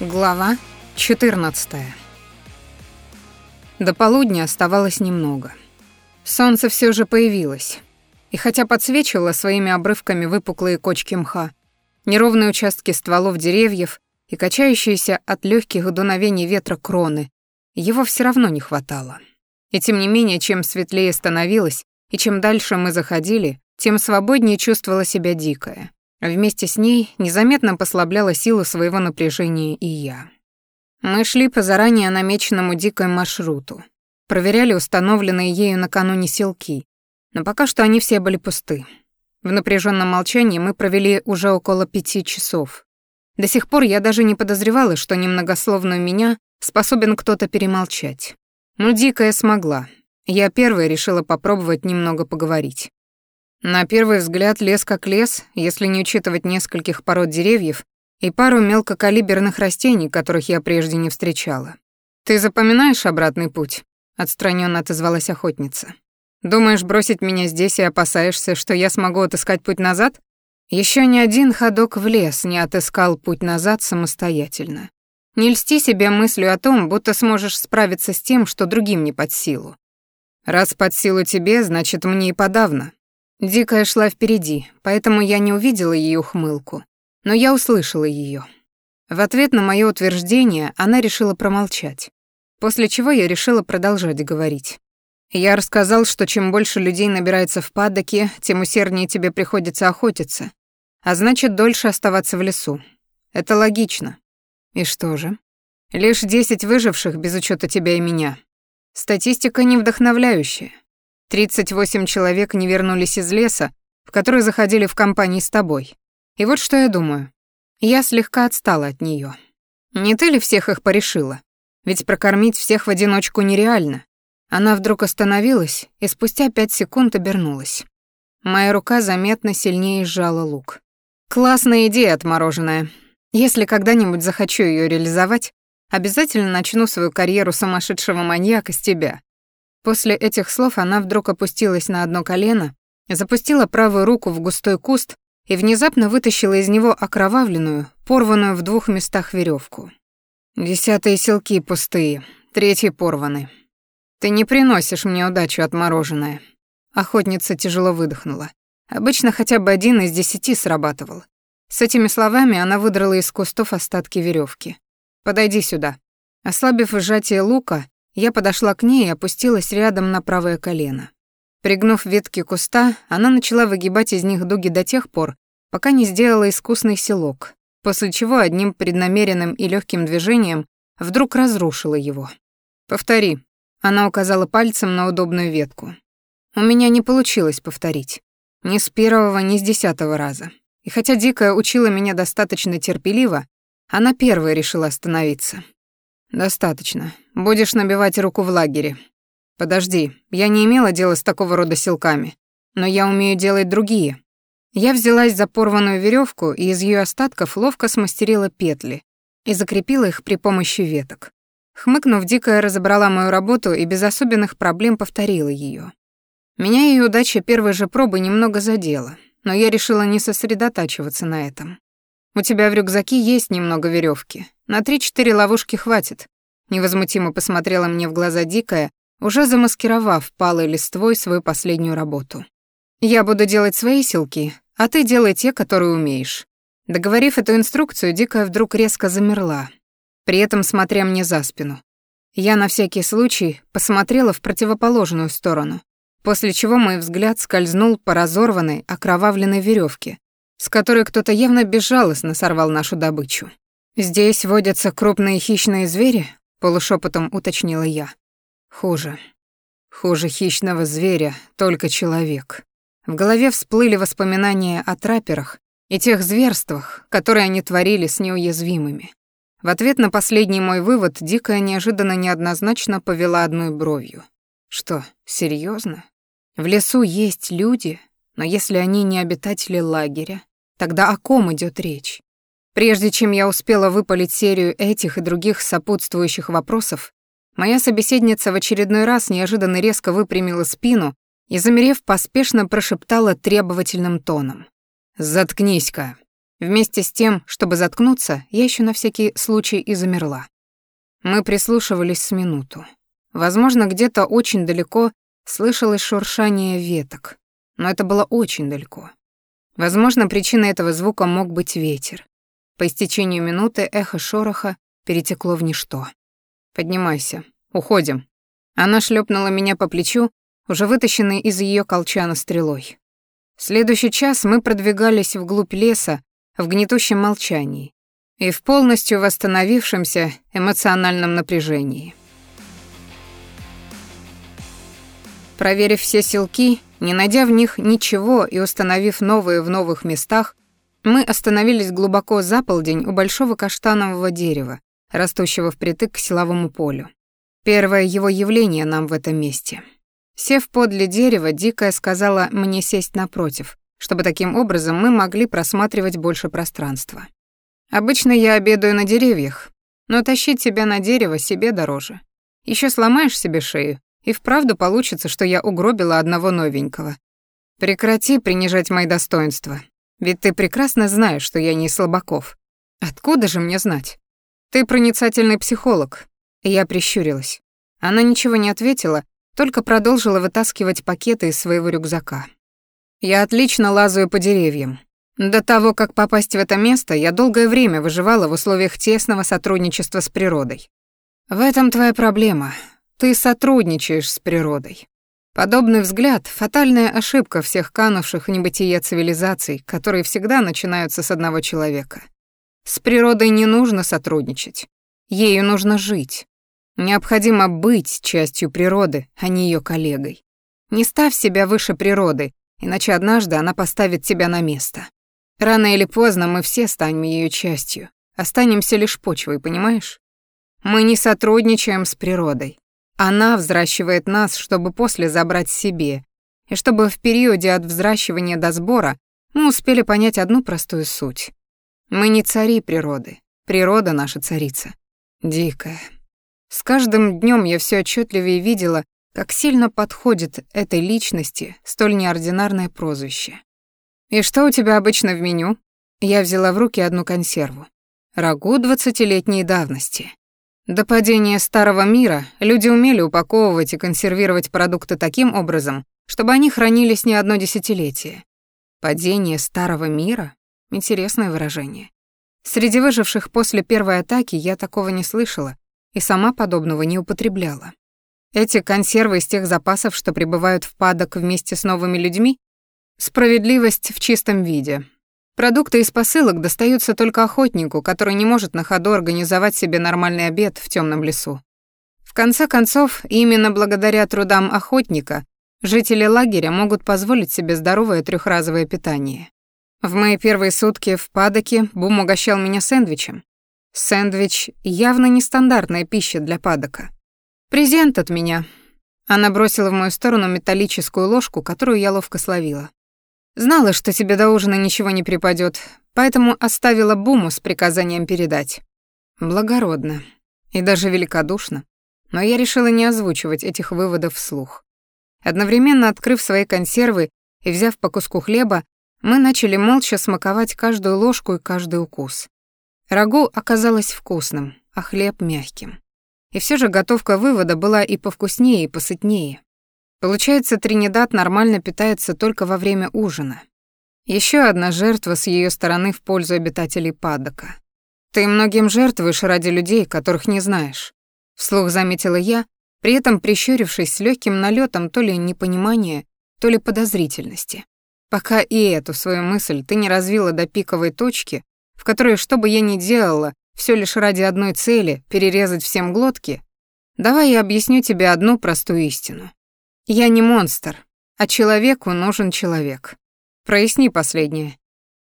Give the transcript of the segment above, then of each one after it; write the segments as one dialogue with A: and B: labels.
A: Глава 14. До полудня оставалось немного. Солнце все же появилось. И хотя подсвечивало своими обрывками выпуклые кочки мха, неровные участки стволов деревьев и качающиеся от легких дуновений ветра кроны, его все равно не хватало. И тем не менее, чем светлее становилось, и чем дальше мы заходили, тем свободнее чувствовала себя дикая. Вместе с ней незаметно послабляла силу своего напряжения и я. Мы шли по заранее намеченному дикой маршруту. Проверяли установленные ею накануне селки, но пока что они все были пусты. В напряженном молчании мы провели уже около пяти часов. До сих пор я даже не подозревала, что немногословную меня способен кто-то перемолчать. Но дикая смогла. Я первая решила попробовать немного поговорить. На первый взгляд лес как лес, если не учитывать нескольких пород деревьев и пару мелкокалиберных растений, которых я прежде не встречала. «Ты запоминаешь обратный путь?» — отстраненно отозвалась охотница. «Думаешь бросить меня здесь и опасаешься, что я смогу отыскать путь назад?» Еще ни один ходок в лес не отыскал путь назад самостоятельно. Не льсти себе мыслью о том, будто сможешь справиться с тем, что другим не под силу. Раз под силу тебе, значит, мне и подавно. Дикая шла впереди, поэтому я не увидела ее ухмылку, но я услышала ее. В ответ на мое утверждение она решила промолчать, после чего я решила продолжать говорить. Я рассказал, что чем больше людей набирается в падоке, тем усерднее тебе приходится охотиться, а значит, дольше оставаться в лесу. Это логично. И что же? Лишь десять выживших без учета тебя и меня. Статистика не вдохновляющая. 38 человек не вернулись из леса, в который заходили в компании с тобой. И вот что я думаю. Я слегка отстала от нее. Не ты ли всех их порешила? Ведь прокормить всех в одиночку нереально. Она вдруг остановилась и спустя пять секунд обернулась. Моя рука заметно сильнее сжала лук. Классная идея отмороженная. Если когда-нибудь захочу ее реализовать, обязательно начну свою карьеру сумасшедшего маньяка с тебя. После этих слов она вдруг опустилась на одно колено, запустила правую руку в густой куст и внезапно вытащила из него окровавленную, порванную в двух местах веревку. Десятые селки пустые, третьи порваны. Ты не приносишь мне удачу, отмороженная. Охотница тяжело выдохнула. Обычно хотя бы один из десяти срабатывал. С этими словами она выдрала из кустов остатки веревки. Подойди сюда. Ослабив сжатие лука, я подошла к ней и опустилась рядом на правое колено. Пригнув ветки куста, она начала выгибать из них дуги до тех пор, пока не сделала искусный селок, после чего одним преднамеренным и легким движением вдруг разрушила его. «Повтори», — она указала пальцем на удобную ветку. У меня не получилось повторить. Ни с первого, ни с десятого раза. И хотя Дикая учила меня достаточно терпеливо, она первая решила остановиться. «Достаточно. Будешь набивать руку в лагере. Подожди, я не имела дела с такого рода силками, но я умею делать другие». Я взялась за порванную веревку и из ее остатков ловко смастерила петли и закрепила их при помощи веток. Хмыкнув, Дикая разобрала мою работу и без особенных проблем повторила ее. Меня ее удача первой же пробы немного задела, но я решила не сосредотачиваться на этом. У тебя в рюкзаке есть немного веревки. На три-четыре ловушки хватит. Невозмутимо посмотрела мне в глаза дикая, уже замаскировав палой листвой свою последнюю работу. Я буду делать свои силки, а ты делай те, которые умеешь. Договорив эту инструкцию, дикая вдруг резко замерла, при этом смотря мне за спину. Я на всякий случай посмотрела в противоположную сторону, после чего мой взгляд скользнул по разорванной, окровавленной веревке, с которой кто-то явно безжалостно сорвал нашу добычу. «Здесь водятся крупные хищные звери?» — полушепотом уточнила я. «Хуже. Хуже хищного зверя, только человек». В голове всплыли воспоминания о траперах и тех зверствах, которые они творили с неуязвимыми. В ответ на последний мой вывод Дикая неожиданно неоднозначно повела одной бровью. «Что, серьезно? В лесу есть люди, но если они не обитатели лагеря, тогда о ком идет речь? Прежде чем я успела выпалить серию этих и других сопутствующих вопросов, моя собеседница в очередной раз неожиданно резко выпрямила спину и, замерев, поспешно прошептала требовательным тоном. «Заткнись-ка». Вместе с тем, чтобы заткнуться, я еще на всякий случай и замерла. Мы прислушивались с минуту. Возможно, где-то очень далеко слышалось шуршание веток, но это было очень далеко. Возможно, причиной этого звука мог быть ветер. По истечению минуты эхо шороха перетекло в ничто. «Поднимайся. Уходим». Она шлепнула меня по плечу, уже вытащенной из ее колчана стрелой. следующий час мы продвигались вглубь леса в гнетущем молчании и в полностью восстановившемся эмоциональном напряжении. Проверив все селки, не найдя в них ничего и установив новые в новых местах, мы остановились глубоко за полдень у большого каштанового дерева, растущего впритык к силовому полю. Первое его явление нам в этом месте. Сев подле дерева, Дикая сказала мне сесть напротив, чтобы таким образом мы могли просматривать больше пространства. Обычно я обедаю на деревьях, но тащить тебя на дерево себе дороже. Еще сломаешь себе шею, и вправду получится, что я угробила одного новенького. Прекрати принижать мои достоинства, ведь ты прекрасно знаешь, что я не слабаков. Откуда же мне знать? Ты проницательный психолог. Я прищурилась. Она ничего не ответила, только продолжила вытаскивать пакеты из своего рюкзака. Я отлично лазаю по деревьям. До того, как попасть в это место, я долгое время выживала в условиях тесного сотрудничества с природой. В этом твоя проблема. Ты сотрудничаешь с природой. Подобный взгляд — фатальная ошибка всех канувших в небытие цивилизаций, которые всегда начинаются с одного человека. С природой не нужно сотрудничать. Ею нужно жить. Необходимо быть частью природы, а не ее коллегой. Не ставь себя выше природы, иначе однажды она поставит тебя на место. Рано или поздно мы все станем ее частью, останемся лишь почвой, понимаешь? Мы не сотрудничаем с природой. Она взращивает нас, чтобы после забрать себе, и чтобы в периоде от взращивания до сбора мы успели понять одну простую суть. Мы не цари природы. Природа наша царица. Дикая. С каждым днем я все отчетливее видела, как сильно подходит этой личности столь неординарное прозвище. «И что у тебя обычно в меню?» Я взяла в руки одну консерву. Рагу двадцатилетней давности. До падения старого мира люди умели упаковывать и консервировать продукты таким образом, чтобы они хранились не одно десятилетие. Падение старого мира? Интересное выражение. Среди выживших после первой атаки я такого не слышала и сама подобного не употребляла. Эти консервы из тех запасов, что прибывают в падок вместе с новыми людьми? Справедливость в чистом виде. Продукты из посылок достаются только охотнику, который не может на ходу организовать себе нормальный обед в темном лесу. В конце концов, именно благодаря трудам охотника жители лагеря могут позволить себе здоровое трехразовое питание. В мои первые сутки в падоке Бум угощал меня сэндвичем. Сэндвич — явно нестандартная пища для падока. «Презент от меня». Она бросила в мою сторону металлическую ложку, которую я ловко словила. «Знала, что тебе до ужина ничего не припадет, поэтому оставила Буму с приказанием передать». Благородно и даже великодушно, но я решила не озвучивать этих выводов вслух. Одновременно открыв свои консервы и взяв по куску хлеба, мы начали молча смаковать каждую ложку и каждый укус. Рагу оказалось вкусным, а хлеб мягким. И все же готовка вывода была и повкуснее, и посытнее. Получается, Тринидад нормально питается только во время ужина. Еще одна жертва с ее стороны в пользу обитателей падока. Ты многим жертвуешь ради людей, которых не знаешь. Вслух заметила я, при этом прищурившись с легким налетом то ли непонимания, то ли подозрительности. Пока и эту свою мысль ты не развила до пиковой точки, в которой, что бы я ни делала, все лишь ради одной цели — перерезать всем глотки, давай я объясню тебе одну простую истину. Я не монстр, а человеку нужен человек. Проясни последнее.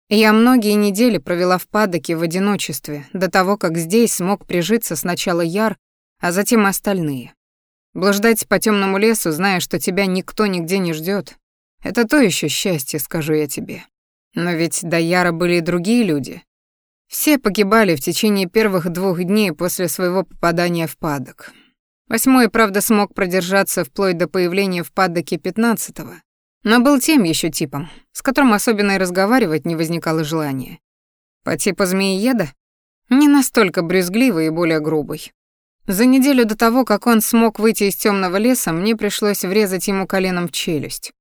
A: Я многие недели провела в падоке в одиночестве, до того, как здесь смог прижиться сначала Яр, а затем остальные. Блуждать по темному лесу, зная, что тебя никто нигде не ждет, это то еще счастье, скажу я тебе. Но ведь до Яра были и другие люди. Все погибали в течение первых двух дней после своего попадания в падок. Восьмой, правда, смог продержаться вплоть до появления в падоке пятнадцатого, но был тем еще типом, с которым особенно и разговаривать не возникало желания. По типу змеиеда? Не настолько брюзгливый и более грубый. За неделю до того, как он смог выйти из темного леса, мне пришлось врезать ему коленом в челюсть.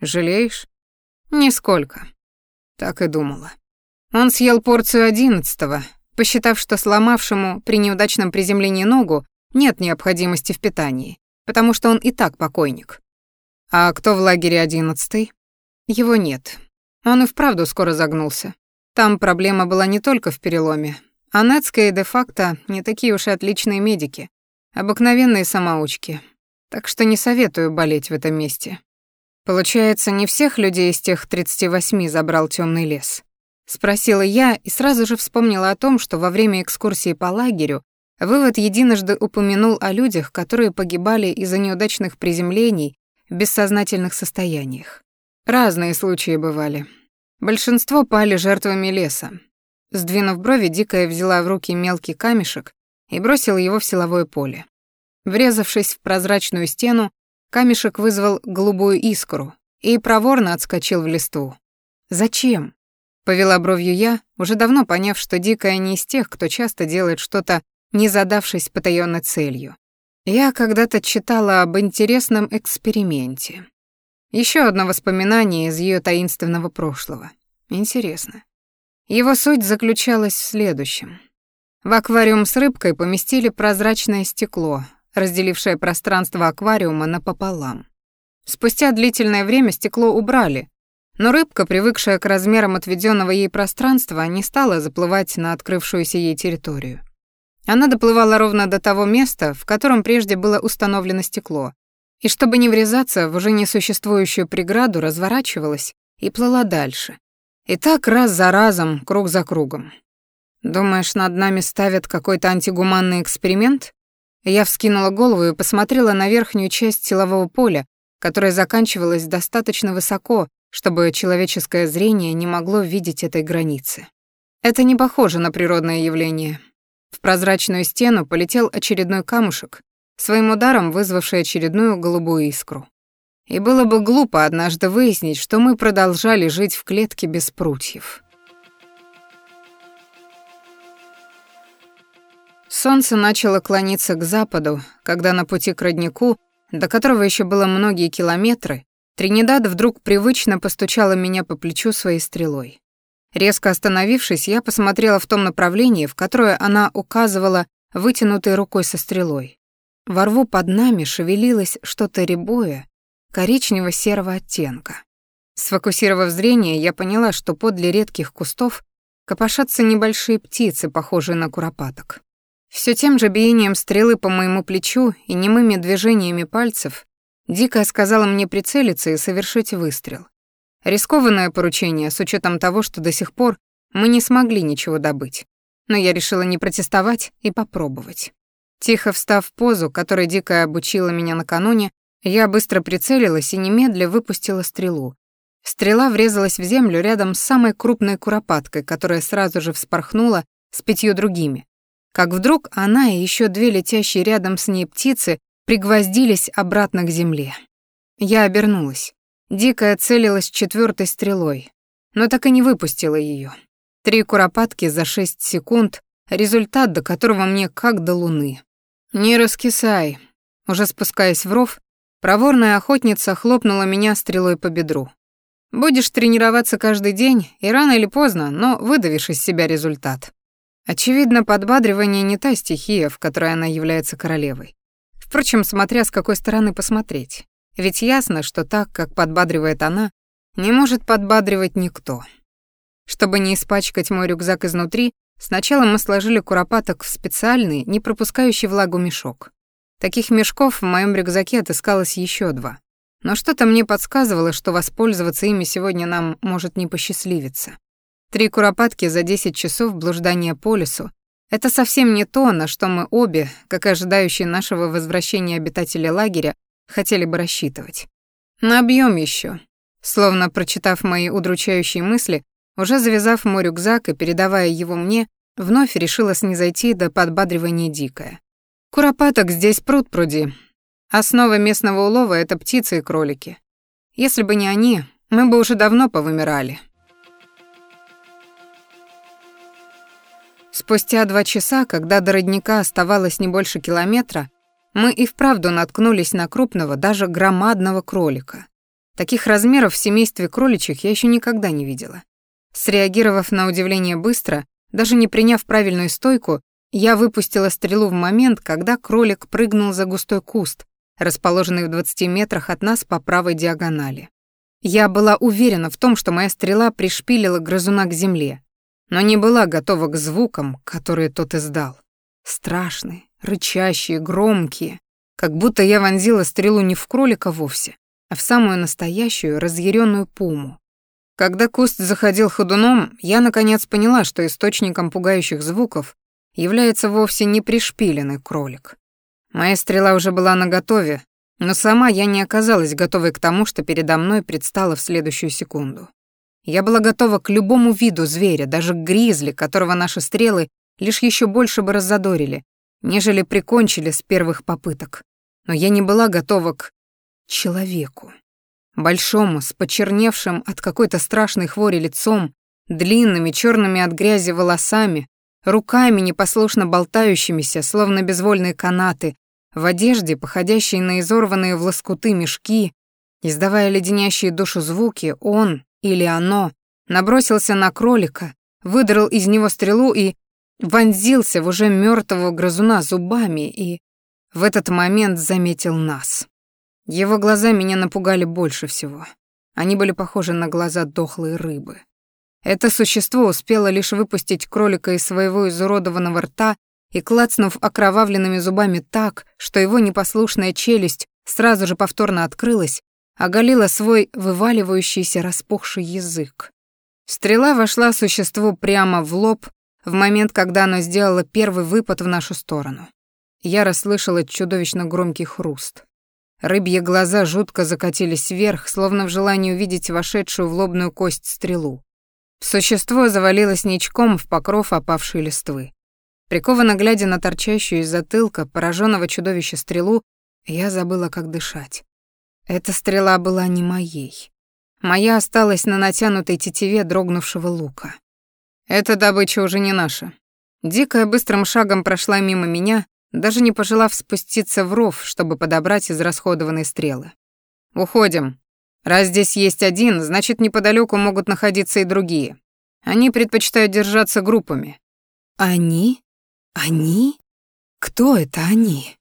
A: Жалеешь? Нисколько. Так и думала. Он съел порцию одиннадцатого, посчитав, что сломавшему при неудачном приземлении ногу нет необходимости в питании, потому что он и так покойник. А кто в лагере одиннадцатый? Его нет. Он и вправду скоро загнулся. Там проблема была не только в переломе. А Нецкая и де-факто не такие уж и отличные медики. Обыкновенные самоучки. Так что не советую болеть в этом месте. Получается, не всех людей из тех 38 забрал темный лес. Спросила я и сразу же вспомнила о том, что во время экскурсии по лагерю вывод единожды упомянул о людях, которые погибали из-за неудачных приземлений в бессознательных состояниях. Разные случаи бывали. Большинство пали жертвами леса. Сдвинув брови, Дикая взяла в руки мелкий камешек и бросила его в силовое поле. Врезавшись в прозрачную стену, камешек вызвал голубую искру и проворно отскочил в листву. «Зачем?» Повела бровью я, уже давно поняв, что Дикая не из тех, кто часто делает что-то, не задавшись потаённой целью. Я когда-то читала об интересном эксперименте. Еще одно воспоминание из ее таинственного прошлого. Интересно. Его суть заключалась в следующем. В аквариум с рыбкой поместили прозрачное стекло, разделившее пространство аквариума напополам. Спустя длительное время стекло убрали, но рыбка, привыкшая к размерам отведенного ей пространства, не стала заплывать на открывшуюся ей территорию. Она доплывала ровно до того места, в котором прежде было установлено стекло, и чтобы не врезаться в уже несуществующую преграду, разворачивалась и плыла дальше. И так раз за разом, круг за кругом. «Думаешь, над нами ставят какой-то антигуманный эксперимент?» Я вскинула голову и посмотрела на верхнюю часть силового поля, которая заканчивалась достаточно высоко, чтобы человеческое зрение не могло видеть этой границы. Это не похоже на природное явление. В прозрачную стену полетел очередной камушек, своим ударом вызвавший очередную голубую искру. И было бы глупо однажды выяснить, что мы продолжали жить в клетке без прутьев. Солнце начало клониться к западу, когда на пути к роднику, до которого еще было многие километры, Тринидад вдруг привычно постучала меня по плечу своей стрелой. Резко остановившись, я посмотрела в том направлении, в которое она указывала вытянутой рукой со стрелой. Во рву под нами шевелилось что-то рябое, коричнево-серого оттенка. Сфокусировав зрение, я поняла, что подле редких кустов копошатся небольшие птицы, похожие на куропаток. Все тем же биением стрелы по моему плечу и немыми движениями пальцев Дикая сказала мне прицелиться и совершить выстрел. Рискованное поручение с учетом того, что до сих пор мы не смогли ничего добыть. Но я решила не протестовать и попробовать. Тихо встав в позу, которой Дикая обучила меня накануне, я быстро прицелилась и немедля выпустила стрелу. Стрела врезалась в землю рядом с самой крупной куропаткой, которая сразу же вспорхнула с пятью другими. Как вдруг она и еще две летящие рядом с ней птицы пригвоздились обратно к земле. Я обернулась. Дикая целилась четвертой стрелой, но так и не выпустила ее. Три куропатки за шесть секунд, результат до которого мне как до луны. «Не раскисай». Уже спускаясь в ров, проворная охотница хлопнула меня стрелой по бедру. «Будешь тренироваться каждый день, и рано или поздно, но выдавишь из себя результат». Очевидно, подбадривание не та стихия, в которой она является королевой. Впрочем, смотря с какой стороны посмотреть. Ведь ясно, что так, как подбадривает она, не может подбадривать никто. Чтобы не испачкать мой рюкзак изнутри, сначала мы сложили куропаток в специальный, не пропускающий влагу мешок. Таких мешков в моем рюкзаке отыскалось еще два. Но что-то мне подсказывало, что воспользоваться ими сегодня нам может не посчастливиться. Три куропатки за 10 часов блуждания по лесу это совсем не то, на что мы обе, как ожидающие нашего возвращения обитатели лагеря, хотели бы рассчитывать. Набьем еще. Словно прочитав мои удручающие мысли, уже завязав мой рюкзак и передавая его мне, вновь решила снизойти до подбадривания дикое. Куропаток здесь пруд пруди. Основа местного улова — это птицы и кролики. Если бы не они, мы бы уже давно повымирали. Спустя два часа, когда до родника оставалось не больше километра, мы и вправду наткнулись на крупного, даже громадного кролика. Таких размеров в семействе кроличьих я еще никогда не видела. Среагировав на удивление быстро, даже не приняв правильную стойку, я выпустила стрелу в момент, когда кролик прыгнул за густой куст, расположенный в 20 метрах от нас по правой диагонали. Я была уверена в том, что моя стрела пришпилила грызуна к земле, но не была готова к звукам, которые тот издал. Страшные, рычащие, громкие, как будто я вонзила стрелу не в кролика вовсе, а в самую настоящую разъяренную пуму. Когда куст заходил ходуном, я наконец поняла, что источником пугающих звуков является вовсе не пришпиленный кролик. Моя стрела уже была наготове, но сама я не оказалась готовой к тому, что передо мной предстало в следующую секунду. Я была готова к любому виду зверя, даже к гризли, которого наши стрелы лишь еще больше бы раззадорили, нежели прикончили с первых попыток. Но я не была готова к человеку. Большому, с почерневшим от какой-то страшной хвори лицом, длинными черными от грязи волосами, руками непослушно болтающимися, словно безвольные канаты, в одежде, походящей на изорванные в лоскуты мешки, издавая леденящие душу звуки, он, или оно набросился на кролика, выдрал из него стрелу и вонзился в уже мертвого грызуна зубами и в этот момент заметил нас. Его глаза меня напугали больше всего. Они были похожи на глаза дохлой рыбы. Это существо успело лишь выпустить кролика из своего изуродованного рта и, клацнув окровавленными зубами так, что его непослушная челюсть сразу же повторно открылась, оголила свой вываливающийся распухший язык. Стрела вошла существу прямо в лоб в момент, когда оно сделало первый выпад в нашу сторону. Я расслышала чудовищно громкий хруст. Рыбьи глаза жутко закатились вверх, словно в желании увидеть вошедшую в лобную кость стрелу. Существо завалилось ничком в покров опавшей листвы. Прикованно глядя на торчащую из затылка пораженного чудовища стрелу, я забыла, как дышать. Эта стрела была не моей. Моя осталась на натянутой тетиве дрогнувшего лука. Эта добыча уже не наша. Дикая быстрым шагом прошла мимо меня, даже не пожелав спуститься в ров, чтобы подобрать израсходованные стрелы. «Уходим. Раз здесь есть один, значит, неподалеку могут находиться и другие. Они предпочитают держаться группами».
B: «Они? Они? Кто это они?»